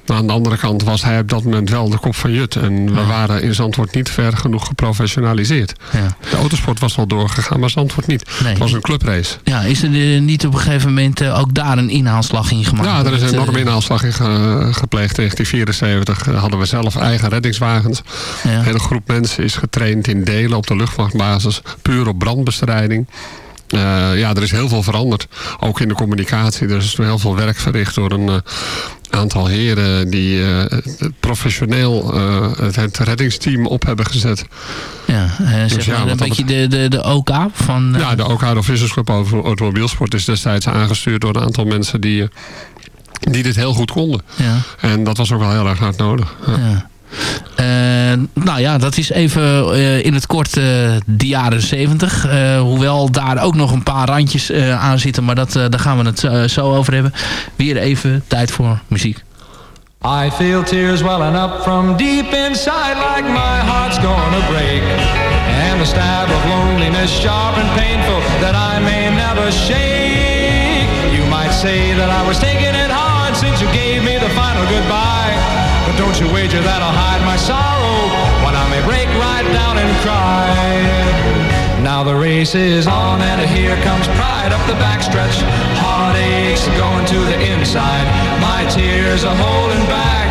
Maar aan de andere kant was hij op dat moment wel de kop van Jut. En we waren in Zandvoort niet ver genoeg geprofessionaliseerd. De autosport was wel doorgegaan, maar Zandvoort niet. Het was een clubrace. Ja, is er eh, niet op een gegeven moment eh, ook daar een inhaalslag in gemaakt? Ja, er is een eh, enorme inhaalslag in ge- gepleegd. In 1974 eh, hadden we zelf eigen reddingswagens. Een hele groep mensen is getraind in delen op de luchtmachtbasis. Puur op brandbestrijding. Eh, ja, er is heel veel veranderd. Ook in de communicatie. Er is heel veel werk verricht door een eh, aantal heren die eh, professioneel het, reddingsteam op hebben gezet. Ja, eh, zeg Dus ja, maar een beetje de, de, de OK van... Ja, de OK Officers Club over automobielsport is destijds aangestuurd door een aantal mensen die, die dit heel goed konden. Ja. En dat was ook wel heel erg hard nodig. Ja. Ja. Eh, nou ja, dat is even eh, in het kort eh, de jaren 70. Eh, hoewel daar ook nog een paar randjes aan zitten. Maar dat, daar gaan we het zo over hebben. Weer even tijd voor muziek. I feel tears welling up from deep inside like my heart's gonna break. And a stab of loneliness sharp and painful that I may never shake. You might say that I was taking it hard since you gave me the final goodbye. Don't you wager that I'll hide my sorrow when I may break right down and cry. Now the race is on and here comes pride up the backstretch. Heartaches going to the inside. My tears are holding back.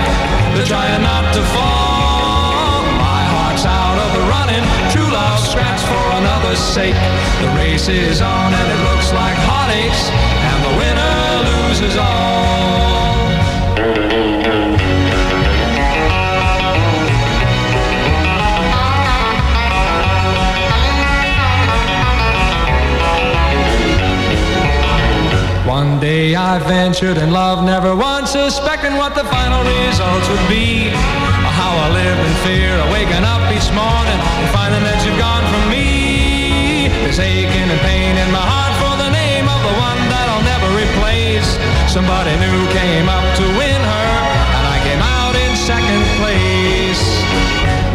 They're trying not to fall. My heart's out of the running. True love scraps for another's sake. The race is on and it looks like heartaches. And the winner loses all. One day I ventured in love, never once suspecting what the final results would be. How I lived in fear of waking up each morning and finding that you'd gone from me. This aching and pain in my heart for the name of the one that I'll never replace. Somebody new came up to win her,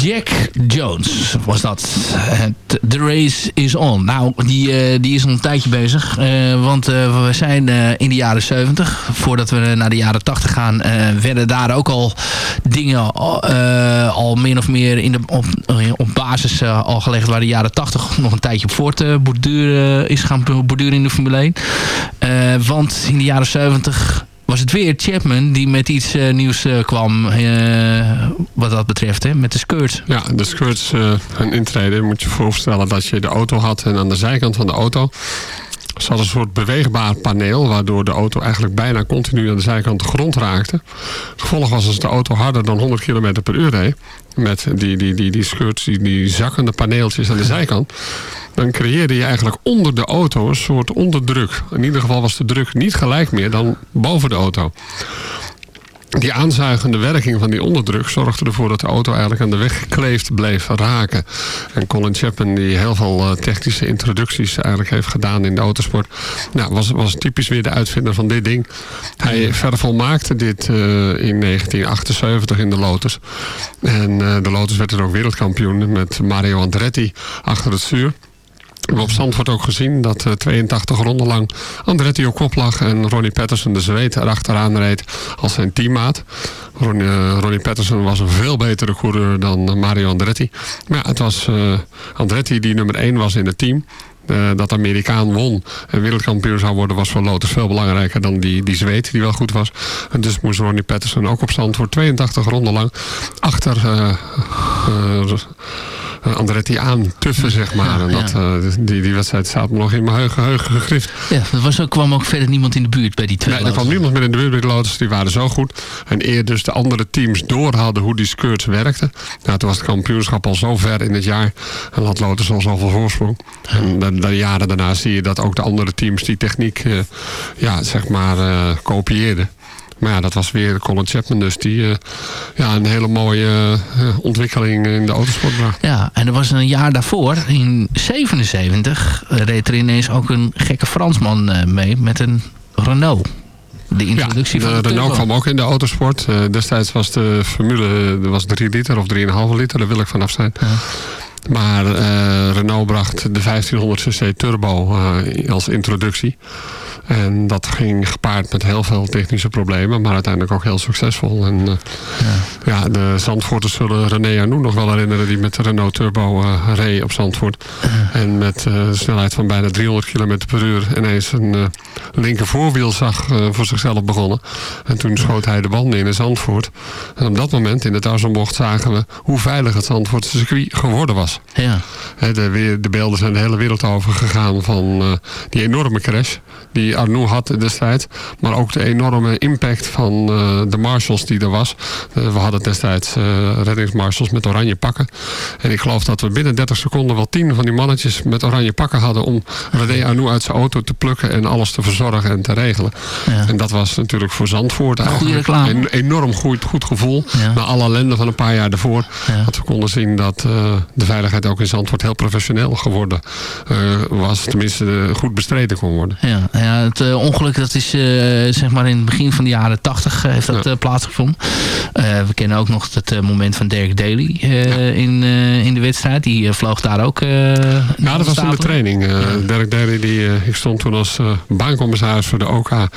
Jack Jones was dat. The Race is On. Nou, die, uh, die is al een tijdje bezig. Uh, want uh, we zijn in de jaren 70. Voordat we naar de jaren 80 gaan... werden daar ook al dingen al min of meer in de, op, op basis al gelegd... waar de jaren 80 nog een tijdje op voort borduren, is gaan borduren in de Formule 1. want in de jaren 70 was het weer Chapman die met iets uh, nieuws uh, kwam uh, wat dat betreft, hè? met de skirts. Ja, de skirts, een intrede. Moet je voorstellen dat je de auto had en aan de zijkant van de auto zat een soort beweegbaar paneel... waardoor de auto eigenlijk bijna continu aan de zijkant de grond raakte. Het gevolg was als de auto harder dan 100 km per uur reed... met die, die, die, die skirts, die, die zakkende paneeltjes aan de zijkant... dan creëerde je eigenlijk onder de auto een soort onderdruk. In ieder geval was de druk niet gelijk meer dan boven de auto die aanzuigende werking van die onderdruk zorgde ervoor dat de auto eigenlijk aan de weg gekleefd bleef raken. En Colin Chapman, die heel veel uh, technische introducties eigenlijk heeft gedaan in de autosport, nou, was, was typisch weer de uitvinder van dit ding. Hij verder volmaakte dit uh, in 1978 in de Lotus. En uh, de Lotus werd er ook wereldkampioen met Mario Andretti achter het stuur. Op Zandvoort ook gezien dat uh, 82 ronden lang Andretti op kop lag en Ronnie Patterson de Zweed erachteraan reed als zijn teammaat. Ronnie, uh, Ronnie Patterson was een veel betere coureur dan Mario Andretti. Maar het was Andretti die nummer 1 was in het team. Uh, dat Amerikaan won en wereldkampioen zou worden... was voor Lotus veel belangrijker dan die, die Zweed, die wel goed was. En dus moest Ronnie Patterson ook op stand voor 82 ronden lang... achter Andretti aantuffen, zeg maar. en dat, ja. die, die wedstrijd staat me nog in mijn geheugen gegrift. Ja, er was ook, kwam ook verder niemand in de buurt bij die twee Nee, er kwam niemand meer in de buurt bij de Lotus. Die waren zo goed. En eer dus de andere teams door hadden hoe die skirts werkten. Nou, toen was het kampioenschap al zo ver in het jaar. En had Lotus al zoveel voorsprong. En de, de, jaren daarna zie je dat ook de andere teams die techniek, uh, ja, zeg maar, uh, kopieerden. Maar ja, dat was weer Colin Chapman dus die uh, ja, een hele mooie uh, ontwikkeling in de autosport bracht. Ja, en er was een jaar daarvoor, in 77, reed er ineens ook een gekke Fransman uh, mee met een Renault. De introductie ja, de, van de Renault kwam ook in de autosport. destijds was de formule was 3 liter of 3,5 liter, daar wil ik vanaf zijn. Ja. Maar Renault bracht de 1500cc turbo als introductie. En dat ging gepaard met heel veel technische problemen. Maar uiteindelijk ook heel succesvol. En uh, ja. ja. de Zandvoorters zullen René Arnoux nog wel herinneren. Die met de Renault Turbo reed op Zandvoort. En met een snelheid van bijna 300 km per uur ineens een linker voorwiel zag voor zichzelf begonnen. En toen schoot hij de banden in in Zandvoort. En op dat moment in de Tarzanbocht zagen we hoe veilig het Zandvoortse circuit geworden was. Ja. De, de beelden zijn de hele wereld over gegaan van die enorme crash die Arnoux had destijds. Maar ook de enorme impact van uh, de marshals die er was. Uh, we hadden destijds reddingsmarshals met oranje pakken. En ik geloof dat we binnen 30 seconden wel tien van die mannetjes met oranje pakken hadden om René Arnoux uit zijn auto te plukken en alles te verzorgen en te regelen. Ja. En dat was natuurlijk voor Zandvoort eigenlijk een enorm goed, goed gevoel. Ja. Na alle ellende van een paar jaar ervoor. Ja. Dat we konden zien dat de veiligheid ook in Zandvoort heel professioneel geworden uh, was. Tenminste uh, goed bestreden kon worden. Ja, ja het uh, ongeluk dat is zeg maar in het begin van de jaren 80 heeft dat ja. plaatsgevonden. we kennen ook nog het moment van Dirk Daly ja. in, in de wedstrijd. Die vloog daar ook Ja, dat was in de training. Dirk Daly, die, ik stond toen als baancommissaris voor de OK aan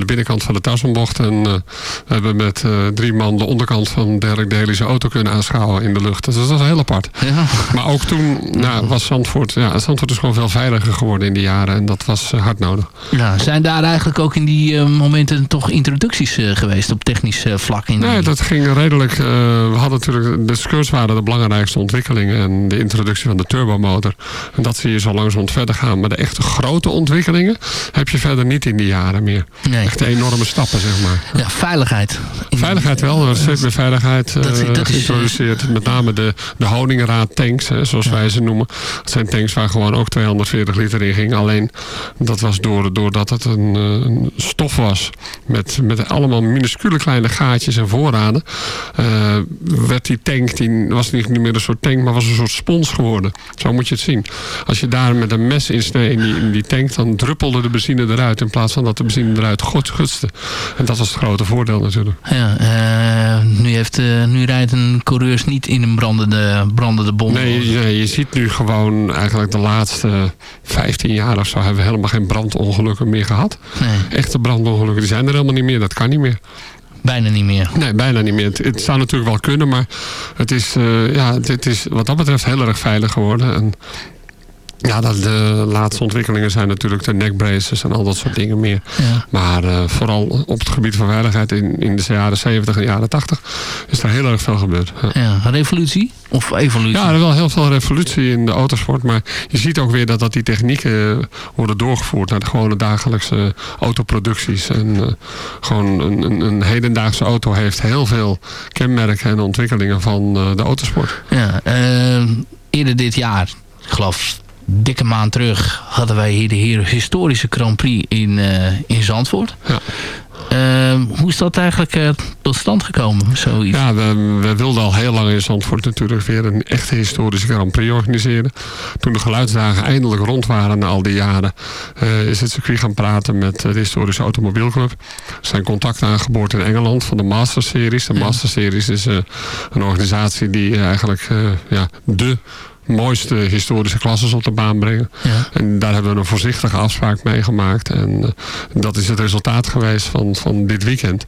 de binnenkant van de Tassenbocht. En we hebben met drie man de onderkant van Dirk Daly's auto kunnen aanschouwen in de lucht. Dus dat was heel apart. Ja. Maar ook toen nou, was Zandvoort, ja, Zandvoort is gewoon veel veiliger geworden in die jaren. En dat was hard nodig. Ja, Ja, zijn daar eigenlijk ook in die momenten toch introducties geweest op technisch vlak? In nee, dat ging redelijk. we hadden natuurlijk, de skirts waren de belangrijkste ontwikkelingen en de introductie van de turbomotor. En dat zie je zo langzamerhand verder gaan. Maar de echte grote ontwikkelingen heb je verder niet in die jaren meer. Nee. Echt enorme stappen, zeg maar. Ja, veiligheid. Veiligheid wel, er is steeds meer veiligheid dat, dat geïntroduceerd. Is, Met name de, de Honingraad tanks, hè, zoals wij ze noemen. Dat zijn tanks waar gewoon ook 240 liter in ging. Alleen dat was door, doordat het een, een stof was met, met allemaal minuscule kleine gaatjes en voorraden. Uh, werd die tank, die was niet meer een soort tank, maar was een soort spons geworden. Zo moet je het zien. Als je daar met een mes insnee in die, in die tank, dan druppelde de benzine eruit in plaats van dat de benzine eruit gutste. En dat was het grote voordeel natuurlijk. Ja, uh, nu, heeft, uh, nu rijdt een coureurs niet in een brandende, brandende bom. Nee, nee, je ziet nu gewoon eigenlijk de laatste 15 jaar of zo hebben we helemaal geen brandongelukken meer gehad. Nee. Echte brandongelukken, die zijn er helemaal niet meer. Dat kan niet meer. Bijna niet meer. Nee, bijna niet meer. Het, zou natuurlijk wel kunnen, maar het is, uh, ja, het, is wat dat betreft heel erg veilig geworden. En ja, de laatste ontwikkelingen zijn natuurlijk de neckbraces en al dat soort dingen meer. Ja. Maar uh, vooral op het gebied van veiligheid in, in de jaren 70 en jaren 80 is er heel erg veel gebeurd. Ja. ja. revolutie of evolutie? Ja, er is wel heel veel revolutie in de autosport. Maar je ziet ook weer dat, dat die technieken worden doorgevoerd naar de gewone dagelijkse autoproducties. En uh, gewoon een, een, een, hedendaagse auto heeft heel veel kenmerken en ontwikkelingen van uh, de autosport. Ja, eerder dit jaar, ik geloof dikke maand terug hadden wij hier de hier historische Grand Prix in, uh, in Zandvoort. Ja. Uh, hoe is dat eigenlijk uh, tot stand gekomen? Zoiets? Ja, we, we, wilden al heel lang in Zandvoort natuurlijk weer een echte historische Grand Prix organiseren. Toen de geluidsdagen eindelijk rond waren na al die jaren... Uh, is het circuit gaan praten met de historische automobielclub. Er zijn contacten aangeboord in Engeland van de Master Series. De Master Series is een organisatie die eigenlijk ja, de mooiste historische klasses op de baan brengen. Ja. En daar hebben we een voorzichtige afspraak mee gemaakt. En uh, dat is het resultaat geweest van, van dit weekend.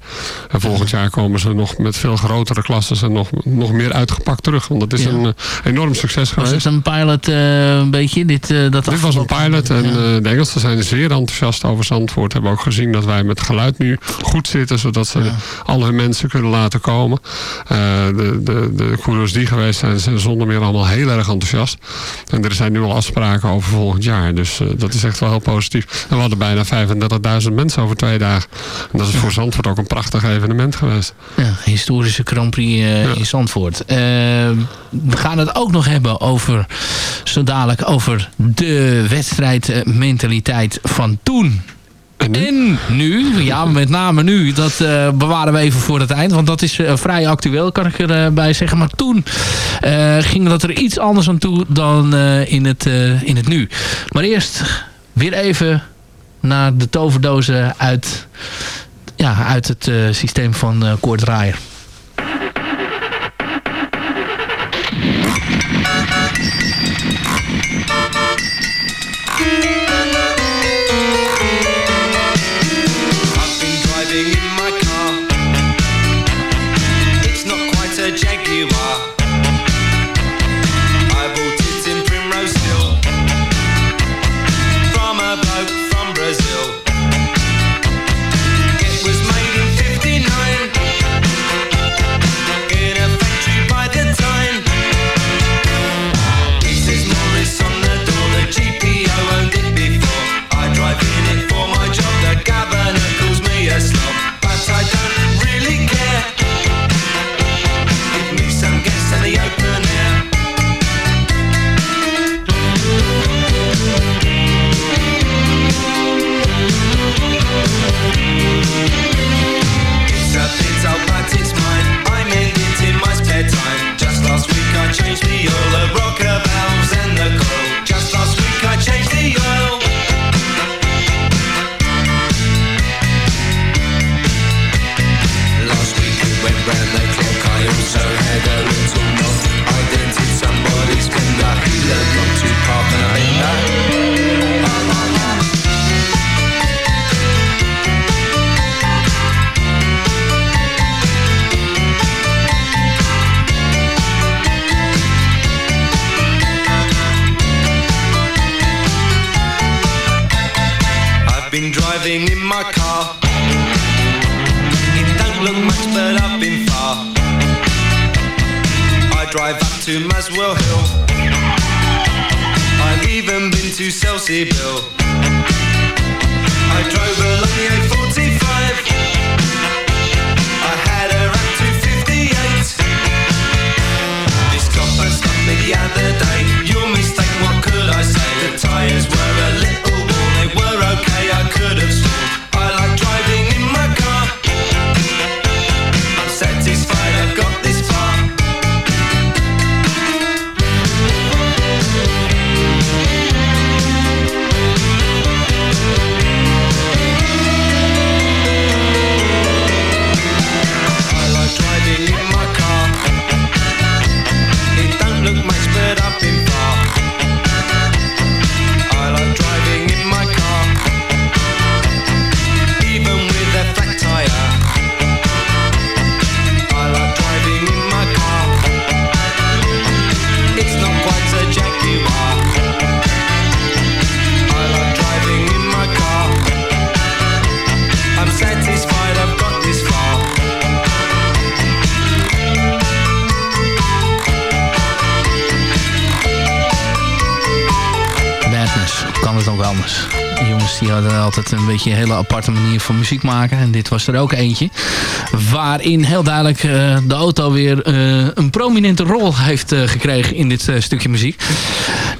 En volgend jaar komen ze nog met veel grotere klasses en nog, nog meer uitgepakt terug. Want dat is ja. een uh, enorm succes geweest. Was het een pilot uh, een beetje? Dit, dat dit was een pilot en de Engelsen zijn zeer enthousiast over Zandvoort. Hebben ook gezien dat wij met geluid nu goed zitten. Zodat ze al hun mensen kunnen laten komen. de, de, de coureurs die geweest zijn, zijn zonder meer allemaal heel erg enthousiast enthousiast. En er zijn nu al afspraken over volgend jaar. Dus uh, dat is echt wel heel positief. En we hadden bijna 35.000 mensen over twee dagen. En dat is voor Zandvoort ook een prachtig evenement geweest. Ja, historische Grand Prix uh, ja. in Zandvoort. Uh, we gaan het ook nog hebben over, zo dadelijk, over de wedstrijdmentaliteit van toen. En nu? ja, met name nu, dat uh, bewaren we even voor het eind. Want dat is uh, vrij actueel, kan ik erbij zeggen. Maar toen uh, ging dat er iets anders aan toe dan in, het, in het nu. Maar eerst weer even naar de toverdozen uit, ja, uit het systeem van uh, Koord. Hadden altijd een beetje een hele aparte manier van muziek maken. En dit was er ook eentje. Waarin heel duidelijk eh, de auto weer eh, een prominente rol heeft eh, gekregen in dit stukje muziek.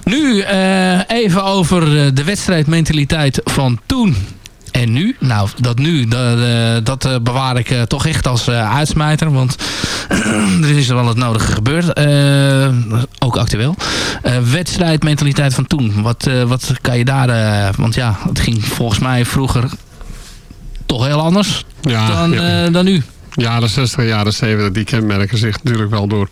Nu even over de wedstrijdmentaliteit van toen en nu? Nou, dat nu, dat, eh, dat eh, bewaar ik eh, toch echt als uitsmijter. Want er is wel het nodige gebeurd. ook actueel. wedstrijdmentaliteit van toen. Wat, wat kan je daar... want ja, het ging volgens mij vroeger toch heel anders dan, ja. dan nu. Ja, de 60 jaren 70, die kenmerken zich natuurlijk wel door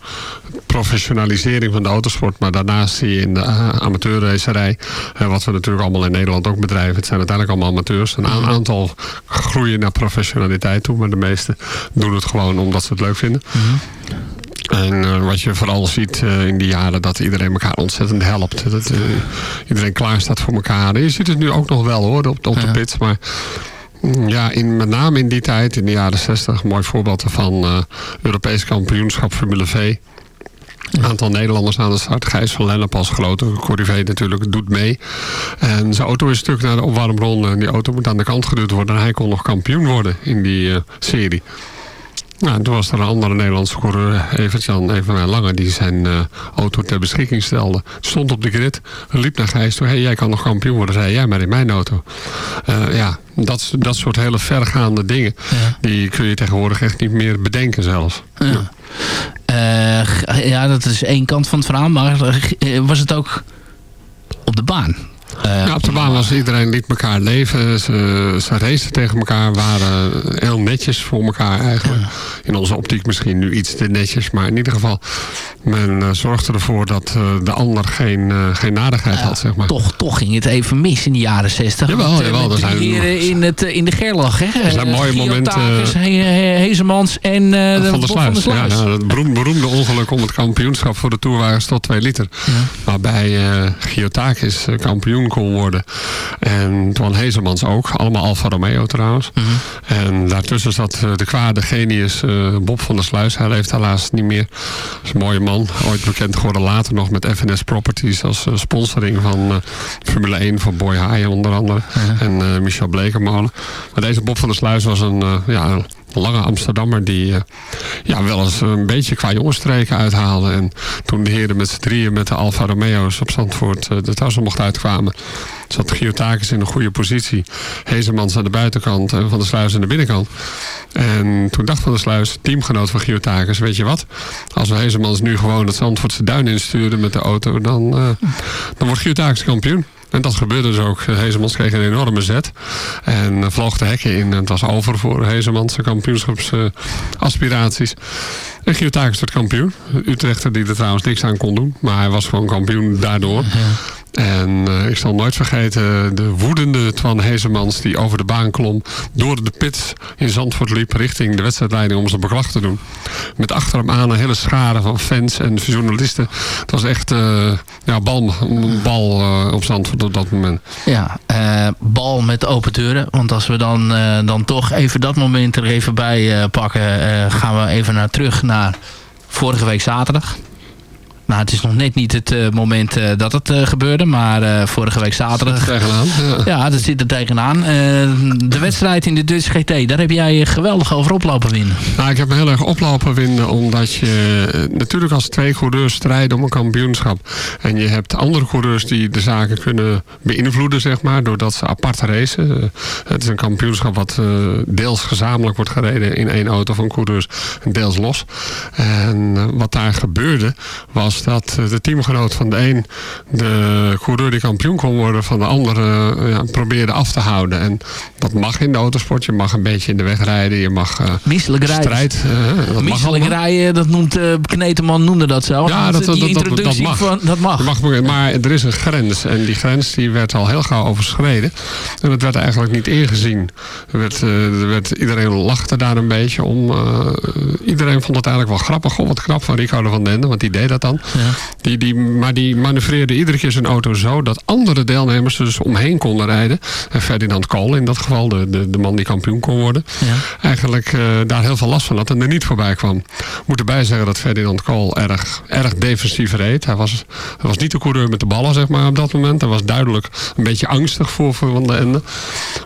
professionalisering van de autosport. Maar daarnaast zie je in de uh, amateurracerij, uh, wat we natuurlijk allemaal in Nederland ook bedrijven. Het zijn uiteindelijk allemaal amateurs. Een aantal groeien naar professionaliteit toe, maar de meeste doen het gewoon omdat ze het leuk vinden. Mhm. En uh, wat je vooral ziet uh, in die jaren, dat iedereen elkaar ontzettend helpt. Dat uh, iedereen klaar staat voor elkaar. En je ziet het nu ook nog wel hoor, op, op de pits. Maar ja, in, met name in die tijd, in de jaren 60, mooi voorbeeld van uh, Europees kampioenschap Formule V. Een aantal Nederlanders aan de start. Gijs van Lennep als grote corrivé natuurlijk doet mee. En zijn auto is stuk naar de opwarmronde. En die auto moet aan de kant geduwd worden. En hij kon nog kampioen worden in die uh, serie. Nou, toen was er een andere Nederlandse coureur, Evert-Jan Evenwijn Lange, die zijn uh, auto ter beschikking stelde. Stond op de grid, liep naar Gijs toe. Hé, hey, jij kan nog kampioen worden. Zei jij maar in mijn auto. Uh, ja, dat, dat soort hele vergaande dingen, ja. die kun je tegenwoordig echt niet meer bedenken zelfs. Ja. Uh, ja, dat is één kant van het verhaal. Maar was het ook op de baan? Uh, ja, op de baan was iedereen liet elkaar leven. Ze, ze racen tegen elkaar, waren heel netjes voor elkaar eigenlijk. In onze optiek misschien nu iets te netjes, maar in ieder geval... men uh, zorgde ervoor dat uh, de ander geen, geen nadigheid had, zeg maar. Toch, toch ging het even mis in de jaren zestig. Jawel, met, jawel. Met zijn, in, het, in de Gerlach, hè? Er zijn mooie momenten... Hezemans en van, de van de Sluis. Ja, het beroemde ongeluk om het kampioenschap voor de Tourwagens tot 2 liter. Waarbij Giotakis kampioen kon worden. En Twan Hezemans ook. Allemaal Alfa Romeo trouwens. Mhm. Mm -hmm. En daartussen zat de kwade genius uh, Bob van der Sluis. Hij leeft helaas niet meer. Dat is een mooie Ooit bekend geworden later nog met FNS Properties als uh, sponsoring van uh, Formule 1 voor Boy Haaien onder andere. -huh. En Michel Blekermolen. Maar deze Bob van der Sluis was een, ja, lange Amsterdammer die ja, wel eens een beetje qua jongensstreken uithaalde. En toen de heren met z'n drieën met de Alfa Romeo's op Zandvoort de Tassel mocht uitkwamen, zat Giotakis in een goede positie. Hezemans aan de buitenkant en Van der Sluis aan de binnenkant. En toen dacht Van der Sluis, teamgenoot van Giotakis, weet je wat? Als we Hezemans nu gewoon het Zandvoortse duin insturen met de auto, dan, dan wordt Giotakis kampioen. En dat gebeurde dus ook. Hezemans kreeg een enorme zet. En vloog de hekken in. En het was over voor Hezemans kampioenschapsaspiraties. En Giotakis werd kampioen. Utrechter die er trouwens niks aan kon doen. Maar hij was gewoon kampioen daardoor. Ja. En uh, ik zal nooit vergeten de woedende Twan Hezemans die over de baan klom. Door de pits in Zandvoort liep richting de wedstrijdleiding om zijn beklag te doen. Met achter hem aan een hele schade van fans en journalisten. Het was echt uh, ja, bal, bal uh, op Zandvoort op dat moment. Ja, bal met open deuren. Want als we dan, dan toch even dat moment er even bij pakken... gaan we even naar terug naar vorige week zaterdag. Nou, het is nog net niet het uh, moment uh, dat het uh, gebeurde. Maar vorige week zaterdag... Zit er tegenaan. Ja. ja, dat zit er tegenaan. de wedstrijd in de Dutch GT, daar heb jij geweldig over oplopen winnen. Nou, ik heb me heel erg oplopen winnen. Omdat je natuurlijk als twee coureurs strijden om een kampioenschap. En je hebt andere coureurs die de zaken kunnen beïnvloeden, zeg maar. Doordat ze apart racen. het is een kampioenschap wat deels gezamenlijk wordt gereden in één auto van coureurs. Deels los. En wat daar gebeurde was dat de teamgenoot van de een de coureur die kampioen kon worden van de andere ja, probeerde af te houden. En dat mag in de autosport. Je mag een beetje in de weg rijden. Je mag uh, Misselijk rijden. strijd. Uh, dat Misselijk rijden, dat noemt uh, Kneteman noemde dat zo. Ja, dat, dat, die dat, dat, mag. Van, dat mag. mag. Maar er is een grens. En die grens die werd al heel gauw overschreden. En dat werd eigenlijk niet ingezien. Er werd, er werd, iedereen lachte daar een beetje om. iedereen vond het eigenlijk wel grappig. Goh, wat knap van Ricardo van den Ende. Want die deed dat dan. Ja. Die, die, maar die manoeuvreerde iedere keer zijn auto zo dat andere deelnemers er dus omheen konden rijden. En Ferdinand Kool in dat geval, de, de, de man die kampioen kon worden, ja. eigenlijk uh, daar heel veel last van had en er niet voorbij kwam. Ik moet erbij zeggen dat Ferdinand Kool erg, erg defensief reed. Hij was, hij was niet de coureur met de ballen zeg maar op dat moment. Hij was duidelijk een beetje angstig voor Van de Ende.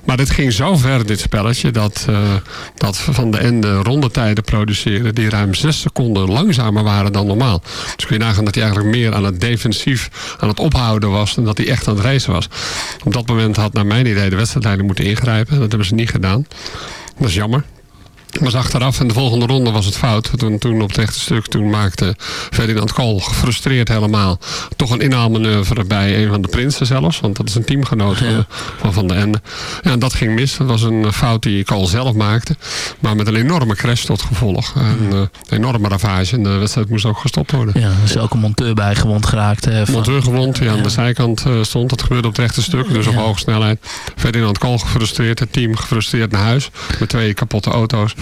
Maar dit ging zo ver dit spelletje dat, uh, dat Van de Ende rondetijden produceerde die ruim 6 seconden langzamer waren dan normaal. Dus kun je dat hij eigenlijk meer aan het defensief aan het ophouden was dan dat hij echt aan het racen was. Op dat moment had naar mijn idee de wedstrijdleider moeten ingrijpen. Dat hebben ze niet gedaan. Dat is jammer was achteraf en de volgende ronde was het fout. Toen, toen op het rechte stuk toen maakte Ferdinand Kool gefrustreerd helemaal. Toch een inhaalmanoeuvre bij een van de prinsen zelfs. Want dat is een teamgenoot ja. van Van de Ende. Ja, en dat ging mis. Dat was een fout die Kool zelf maakte. Maar met een enorme crash tot gevolg. En, uh, een enorme ravage. En de wedstrijd moest ook gestopt worden. Ja, er is ook een monteur bij gewond geraakt. Van... Monteur gewond, die aan de zijkant uh, stond. Dat gebeurde op het rechte stuk. Dus op hoge snelheid. Ferdinand Kool gefrustreerd. Het team gefrustreerd naar huis. Met twee kapotte auto's.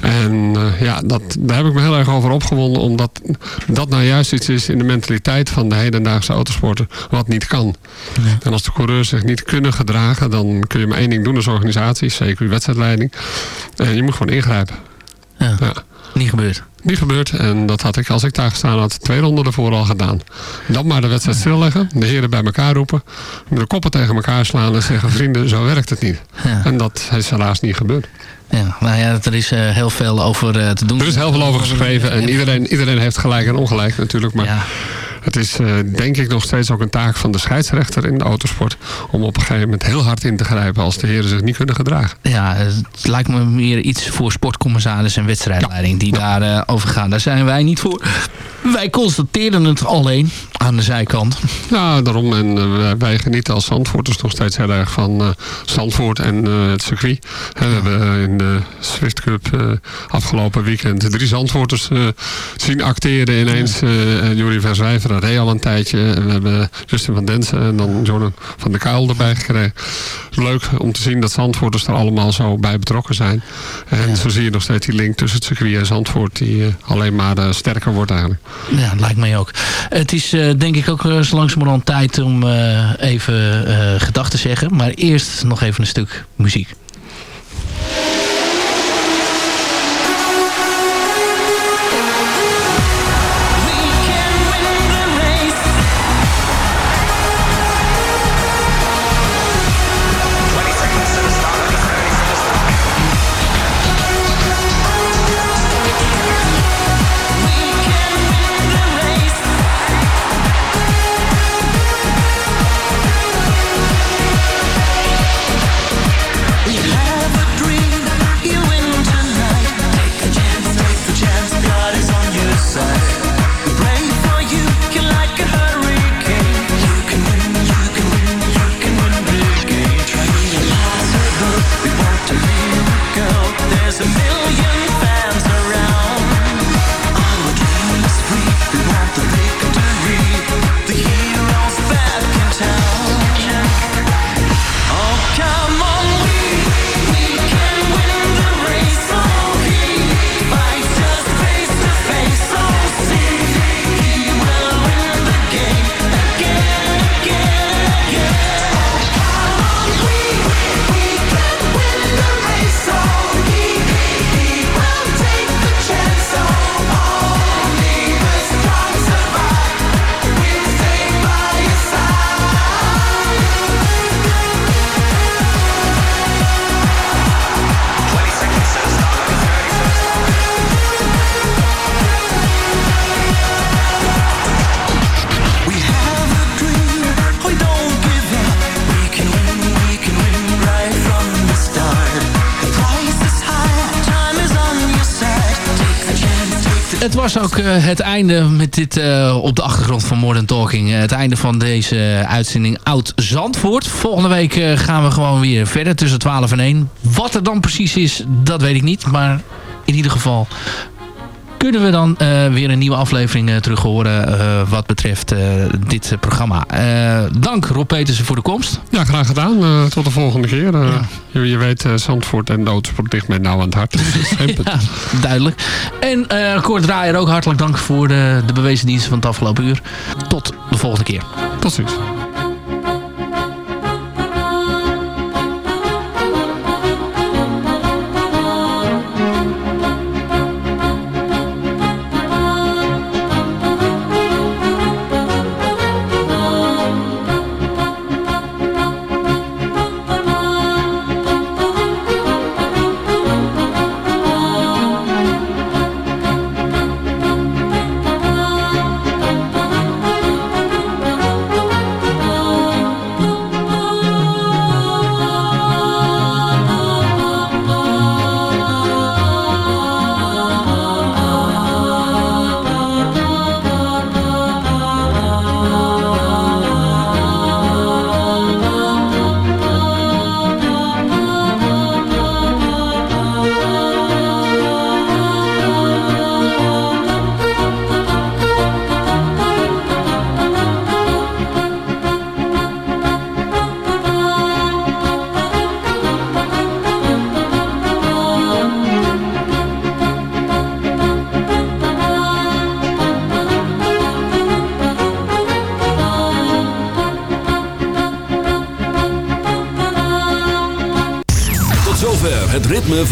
En uh, ja, dat, daar heb ik me heel erg over opgewonden. Omdat dat nou juist iets is in de mentaliteit van de hedendaagse autosporter. Wat niet kan. Ja. En als de coureurs zich niet kunnen gedragen. Dan kun je maar één ding doen als organisatie. Zeker je wedstrijdleiding. En je moet gewoon ingrijpen. Ja. ja. Niet gebeurd. Niet gebeurd. En dat had ik, als ik daar gestaan had, twee ronden ervoor al gedaan. Dan maar de wedstrijd stilleggen. De heren bij elkaar roepen. De koppen tegen elkaar slaan en zeggen... vrienden, zo werkt het niet. Ja. En dat is helaas niet gebeurd. Ja, nou ja, er is uh, heel veel over uh, te doen. Er is heel veel over geschreven. En iedereen, iedereen heeft gelijk en ongelijk natuurlijk. Maar ja. Het is uh, denk ik nog steeds ook een taak van de scheidsrechter in de autosport. Om op een gegeven moment heel hard in te grijpen als de heren zich niet kunnen gedragen. Ja, het lijkt me meer iets voor sportcommissaris en wedstrijdleiding ja. die ja. daar over gaan. Daar zijn wij niet voor. Wij constateren het alleen aan de zijkant. Ja, daarom. En uh, wij genieten als Zandvoorters nog steeds heel erg van uh, Zandvoort en uh, het circuit. He, we hebben in de Swift Cup afgelopen weekend drie Zandvoorters zien acteren ineens. Ja. Jurie Verswijver reed al een tijdje. En we hebben Justin van Densen en dan Jordan van der Kuil erbij gekregen. Leuk om te zien dat Zandvoorters er allemaal zo bij betrokken zijn. En ja. zo zie je nog steeds die link tussen het circuit en Zandvoort die alleen maar sterker wordt eigenlijk. Ja, lijkt mij ook. Het is uh, denk ik ook zo langzamerhand tijd om even gedachten te zeggen. Maar eerst nog even een stuk muziek. Ook eh, het einde met dit eh, op de achtergrond van Modern Talking. Eh, het einde van deze uitzending Oud Zandvoort. Volgende week gaan we gewoon weer verder tussen 12 en 1. Wat er dan precies is, dat weet ik niet. Maar in ieder geval kunnen we dan eh, weer een nieuwe aflevering eh, terug horen eh, wat betreft dit programma. Dank Rob Petersen voor de komst. Ja, graag gedaan. Tot de volgende keer. Je, je weet, Zandvoort en Doodsport ligt mij nauw aan het hart. Ja, duidelijk. En Kort Draaier ook hartelijk dank voor de, de bewezen diensten van het afgelopen uur. Tot de volgende keer. Tot ziens.